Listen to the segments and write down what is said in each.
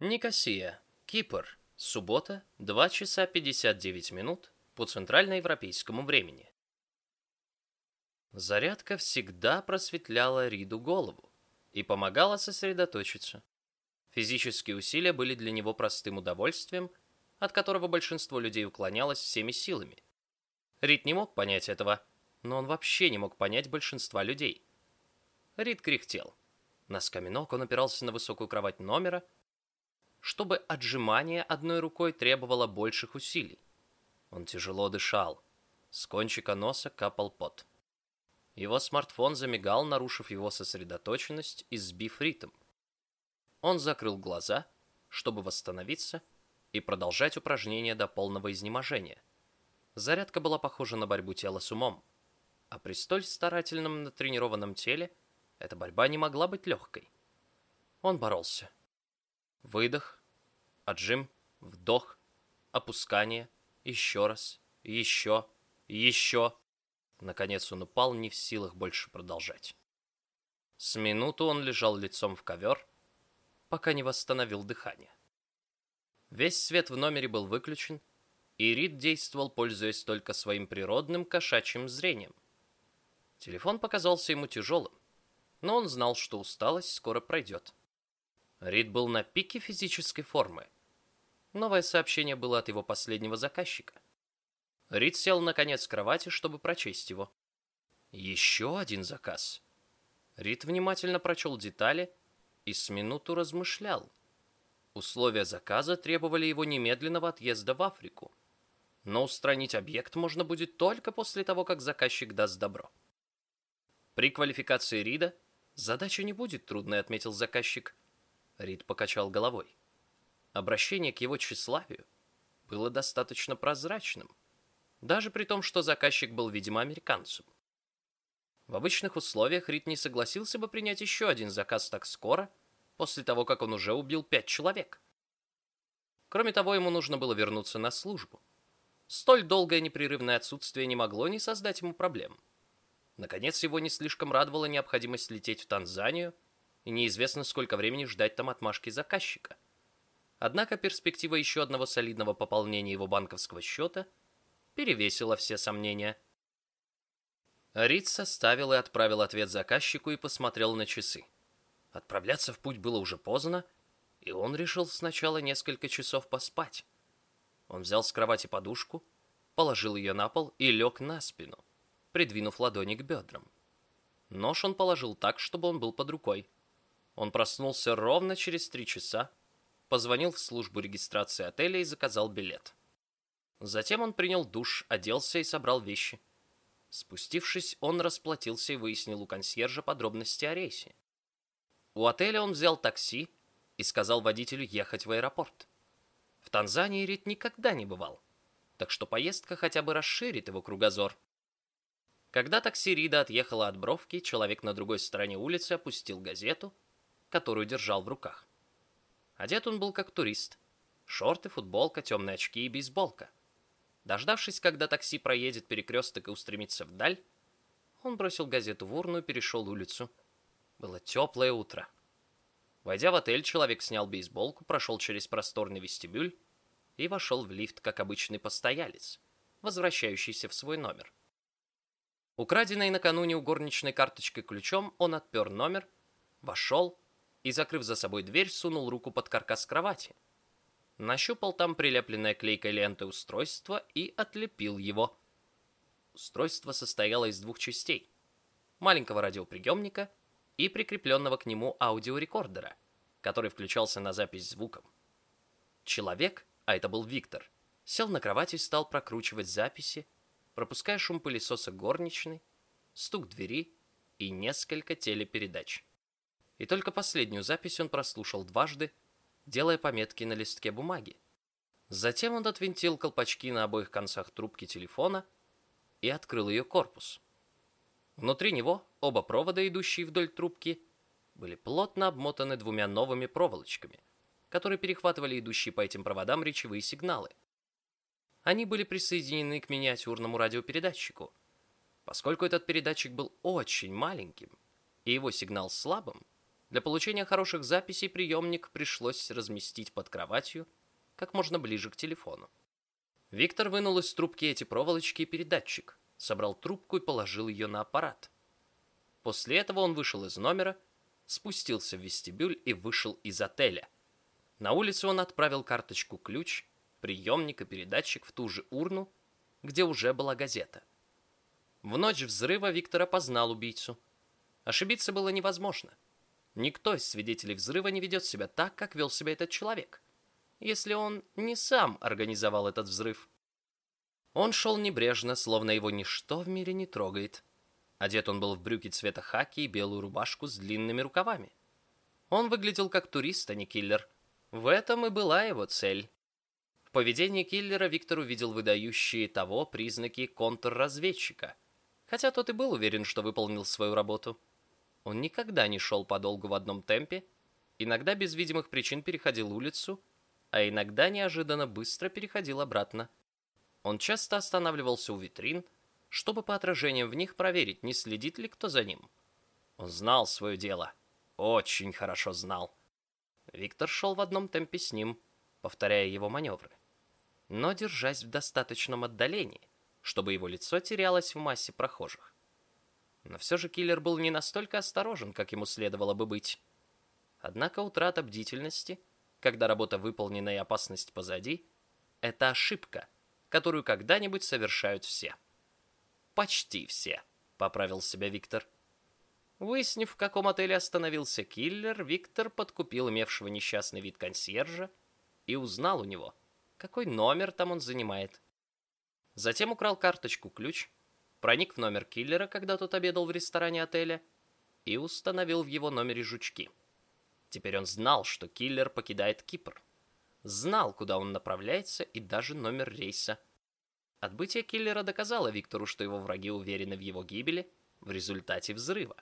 Никосия, Кипр. Суббота, 2 часа 59 минут по центральноевропейскому времени. Зарядка всегда просветляла Риду голову и помогала сосредоточиться. Физические усилия были для него простым удовольствием, от которого большинство людей уклонялось всеми силами. Рид не мог понять этого, но он вообще не мог понять большинства людей. Рид кряхтел. Носками ног он опирался на высокую кровать номера, чтобы отжимание одной рукой требовало больших усилий. Он тяжело дышал. С кончика носа капал пот. Его смартфон замигал, нарушив его сосредоточенность и сбив ритм. Он закрыл глаза, чтобы восстановиться и продолжать упражнение до полного изнеможения. Зарядка была похожа на борьбу тела с умом, а при столь старательном натренированном теле эта борьба не могла быть легкой. Он боролся. Выдох, отжим, вдох, опускание, еще раз, еще, еще. Наконец он упал, не в силах больше продолжать. С минуту он лежал лицом в ковер, пока не восстановил дыхание. Весь свет в номере был выключен, и Рид действовал, пользуясь только своим природным кошачьим зрением. Телефон показался ему тяжелым, но он знал, что усталость скоро пройдет. Рид был на пике физической формы. Новое сообщение было от его последнего заказчика. Рид сел на конец кровати, чтобы прочесть его. Еще один заказ. Рид внимательно прочел детали и с минуту размышлял. Условия заказа требовали его немедленного отъезда в Африку. Но устранить объект можно будет только после того, как заказчик даст добро. При квалификации Рида задача не будет трудной, отметил заказчик. Рид покачал головой. Обращение к его тщеславию было достаточно прозрачным, даже при том, что заказчик был, видимо, американцем. В обычных условиях Рид не согласился бы принять еще один заказ так скоро, после того, как он уже убил пять человек. Кроме того, ему нужно было вернуться на службу. Столь долгое непрерывное отсутствие не могло не создать ему проблем. Наконец, его не слишком радовала необходимость лететь в Танзанию, и неизвестно, сколько времени ждать там отмашки заказчика. Однако перспектива еще одного солидного пополнения его банковского счета перевесила все сомнения. Рид составил и отправил ответ заказчику и посмотрел на часы. Отправляться в путь было уже поздно, и он решил сначала несколько часов поспать. Он взял с кровати подушку, положил ее на пол и лег на спину, придвинув ладони к бедрам. Нож он положил так, чтобы он был под рукой. Он проснулся ровно через три часа, позвонил в службу регистрации отеля и заказал билет. Затем он принял душ, оделся и собрал вещи. Спустившись, он расплатился и выяснил у консьержа подробности о рейсе. У отеля он взял такси и сказал водителю ехать в аэропорт. В Танзании Рид никогда не бывал, так что поездка хотя бы расширит его кругозор. Когда такси Рида отъехало от Бровки, человек на другой стороне улицы опустил газету, которую держал в руках. Одет он был как турист. Шорты, футболка, темные очки и бейсболка. Дождавшись, когда такси проедет перекресток и устремится вдаль, он бросил газету в урну и перешел улицу. Было теплое утро. Войдя в отель, человек снял бейсболку, прошел через просторный вестибюль и вошел в лифт, как обычный постоялец, возвращающийся в свой номер. Украденной накануне у горничной карточкой ключом, он отпер номер, вошел и, закрыв за собой дверь, сунул руку под каркас кровати. Нащупал там прилепленное клейкой лентой устройство и отлепил его. Устройство состояло из двух частей. Маленького радиоприемника и прикрепленного к нему аудиорекордера, который включался на запись звуком. Человек, а это был Виктор, сел на кровать и стал прокручивать записи, пропуская шум пылесоса горничной, стук двери и несколько телепередач. И только последнюю запись он прослушал дважды, делая пометки на листке бумаги. Затем он отвинтил колпачки на обоих концах трубки телефона и открыл ее корпус. Внутри него оба провода, идущие вдоль трубки, были плотно обмотаны двумя новыми проволочками, которые перехватывали идущие по этим проводам речевые сигналы. Они были присоединены к миниатюрному радиопередатчику. Поскольку этот передатчик был очень маленьким, и его сигнал слабым, Для получения хороших записей приемник пришлось разместить под кроватью как можно ближе к телефону. Виктор вынул из трубки эти проволочки и передатчик, собрал трубку и положил ее на аппарат. После этого он вышел из номера, спустился в вестибюль и вышел из отеля. На улице он отправил карточку-ключ, приемник и передатчик в ту же урну, где уже была газета. В ночь взрыва Виктор опознал убийцу. Ошибиться было невозможно. Никто из свидетелей взрыва не ведет себя так, как вел себя этот человек, если он не сам организовал этот взрыв. Он шел небрежно, словно его ничто в мире не трогает. Одет он был в брюки цвета хаки и белую рубашку с длинными рукавами. Он выглядел как турист, а не киллер. В этом и была его цель. В поведении киллера Виктор увидел выдающие того признаки контрразведчика, хотя тот и был уверен, что выполнил свою работу. Он никогда не шел подолгу в одном темпе, иногда без видимых причин переходил улицу, а иногда неожиданно быстро переходил обратно. Он часто останавливался у витрин, чтобы по отражениям в них проверить, не следит ли кто за ним. Он знал свое дело. Очень хорошо знал. Виктор шел в одном темпе с ним, повторяя его маневры. Но держась в достаточном отдалении, чтобы его лицо терялось в массе прохожих. Но все же киллер был не настолько осторожен, как ему следовало бы быть. Однако утрата бдительности, когда работа выполнена и опасность позади, это ошибка, которую когда-нибудь совершают все. «Почти все», — поправил себя Виктор. Выяснив, в каком отеле остановился киллер, Виктор подкупил имевшего несчастный вид консьержа и узнал у него, какой номер там он занимает. Затем украл карточку-ключ, проник в номер киллера, когда тот обедал в ресторане отеля, и установил в его номере жучки. Теперь он знал, что киллер покидает Кипр. Знал, куда он направляется и даже номер рейса. Отбытие киллера доказало Виктору, что его враги уверены в его гибели в результате взрыва.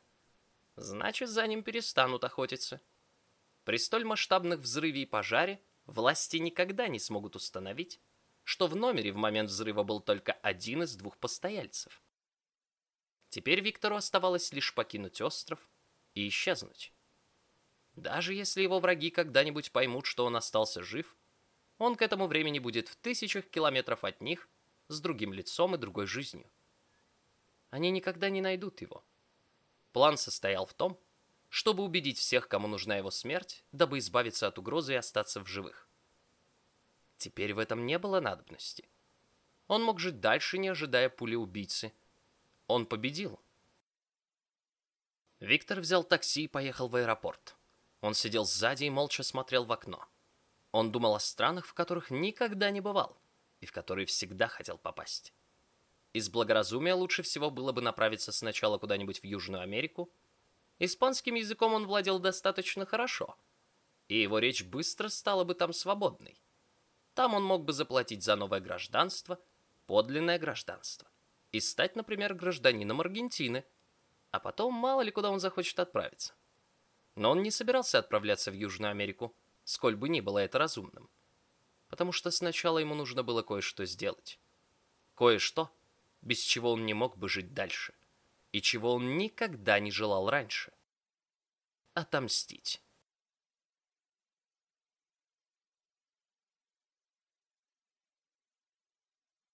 Значит, за ним перестанут охотиться. При столь масштабных взрыве и пожаре власти никогда не смогут установить, что в номере в момент взрыва был только один из двух постояльцев. Теперь Виктору оставалось лишь покинуть остров и исчезнуть. Даже если его враги когда-нибудь поймут, что он остался жив, он к этому времени будет в тысячах километров от них с другим лицом и другой жизнью. Они никогда не найдут его. План состоял в том, чтобы убедить всех, кому нужна его смерть, дабы избавиться от угрозы и остаться в живых. Теперь в этом не было надобности. Он мог жить дальше, не ожидая пули убийцы. Он победил. Виктор взял такси и поехал в аэропорт. Он сидел сзади и молча смотрел в окно. Он думал о странах, в которых никогда не бывал и в который всегда хотел попасть. Из благоразумия лучше всего было бы направиться сначала куда-нибудь в Южную Америку. Испанским языком он владел достаточно хорошо, и его речь быстро стала бы там свободной. Там он мог бы заплатить за новое гражданство, подлинное гражданство, и стать, например, гражданином Аргентины, а потом мало ли куда он захочет отправиться. Но он не собирался отправляться в Южную Америку, сколь бы ни было это разумным потому что сначала ему нужно было кое-что сделать. Кое-что, без чего он не мог бы жить дальше, и чего он никогда не желал раньше. Отомстить.